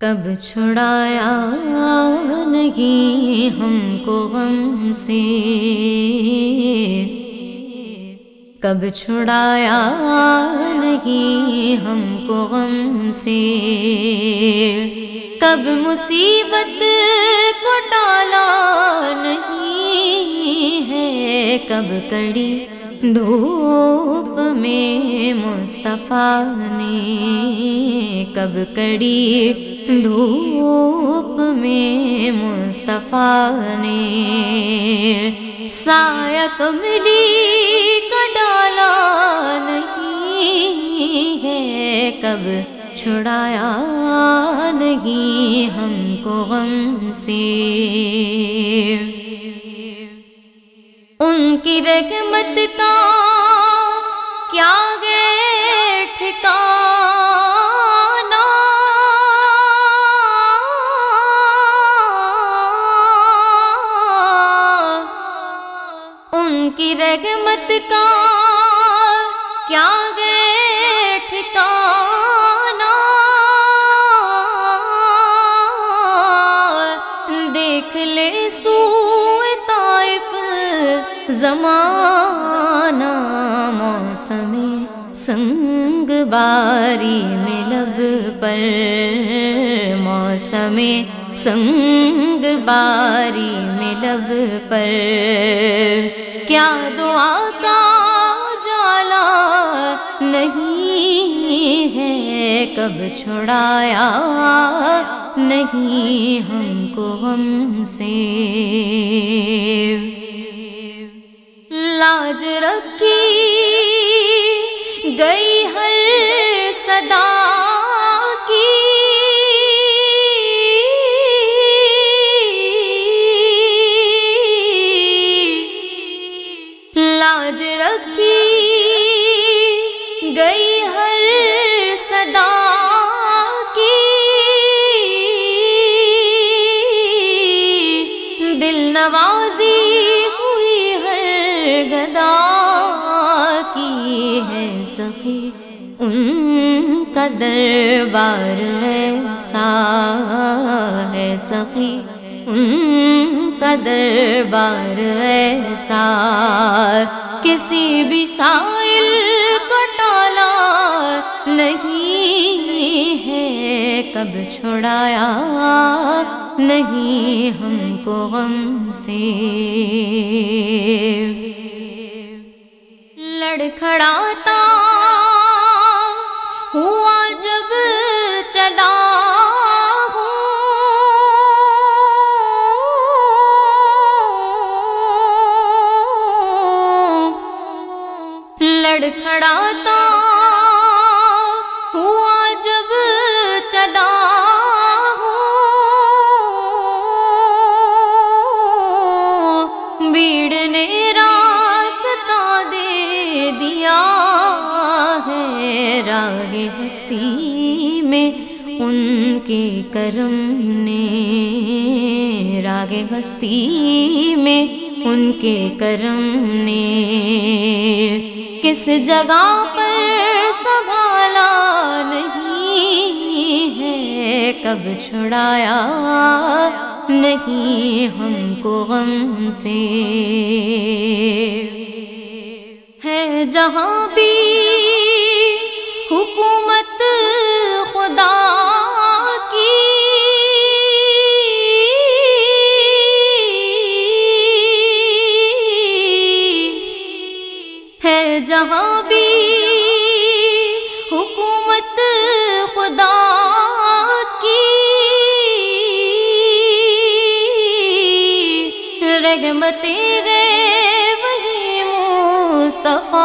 کب چھڑایا نہیں ہم کو غم سے؟ کب چھڑایا نہیں ہم کو غم سے؟ کب مصیبت کو ڈالا نہیں ہے؟ کب کڑی دھوپ میں مصطفیٰ نے؟ کب کڑی دھوپ میں مصطفیٰ نے سایہ کملی کا ڈالا نہیں ہے کب چھڑایا نہیں ہم کو غم سے۔ ان کی رحمت کا کیا گئے ٹھکانا رحمت کا کیا گئے ٹھکانا دیکھ لے سو طائف زمانہ موسم سنگ باری میں لب پر موسم سنگ باری میں لب پر کیا دعا کب چھڑایا؟ نہیں ہم کو غم سے۔ لاج رکھی گئی ہر صدا۔ سخی ان کا دربار ایسا ہے سخی ان کا دربار ایسا کسی بھی سائل کو ٹالا نہیں ہے کب چھڑایا نہیں ہم کو غم سے لڑکھڑاتا لڑکھڑاتا ہوا جب چلا بیڑ نے راستہ دے دیا ہے راگ ہستی میں ان کے کرم نے راگ ہستی میں ان کے کرم نے کس جگہ پر سنبھالا نہیں ہے، کب چھڑایا نہیں ہم کو غم سے۔ ہے جہاں بھی رحمتیں گئے وہی مصطفیٰ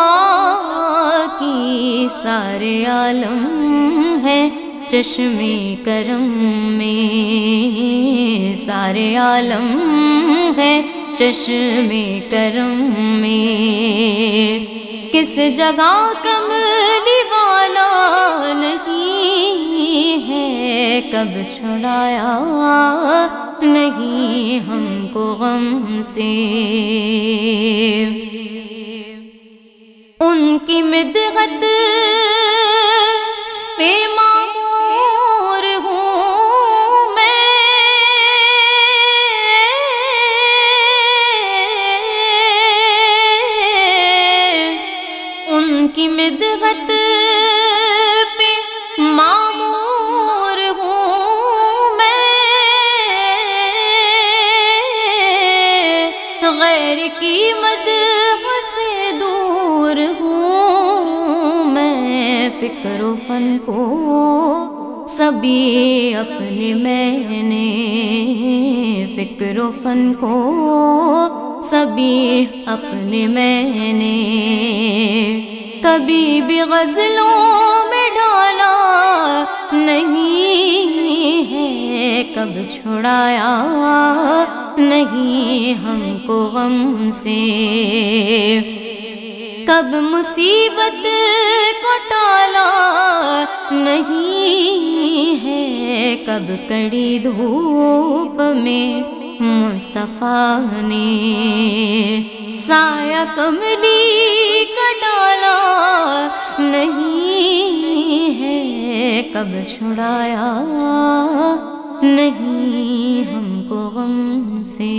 کی سارے عالم ہے چشم کرم میں سارے عالم ہے چشم کرم میں کس جگہ کملی والا نہیں ہے کب چھڑایا نہیں ہم کو غم سے ان کی مدغت پیمان ہر قیمت مد سے دور ہوں میں فکر و فن کو سبھی اپنے میں نے فکر و فن کو سبھی اپنے میں نے کبھی بھی غزلوں میں ڈالا نہیں ہے کب چھڑایا نہیں ہم کو غم سے۔ کب مصیبت کو ٹالا نہیں ہے، کب کڑی دھوپ میں مصطفیٰ نے سایہ کملی کا ڈالا نہیں ہے، کب چھڑایا نہیں ہم کو غم سے۔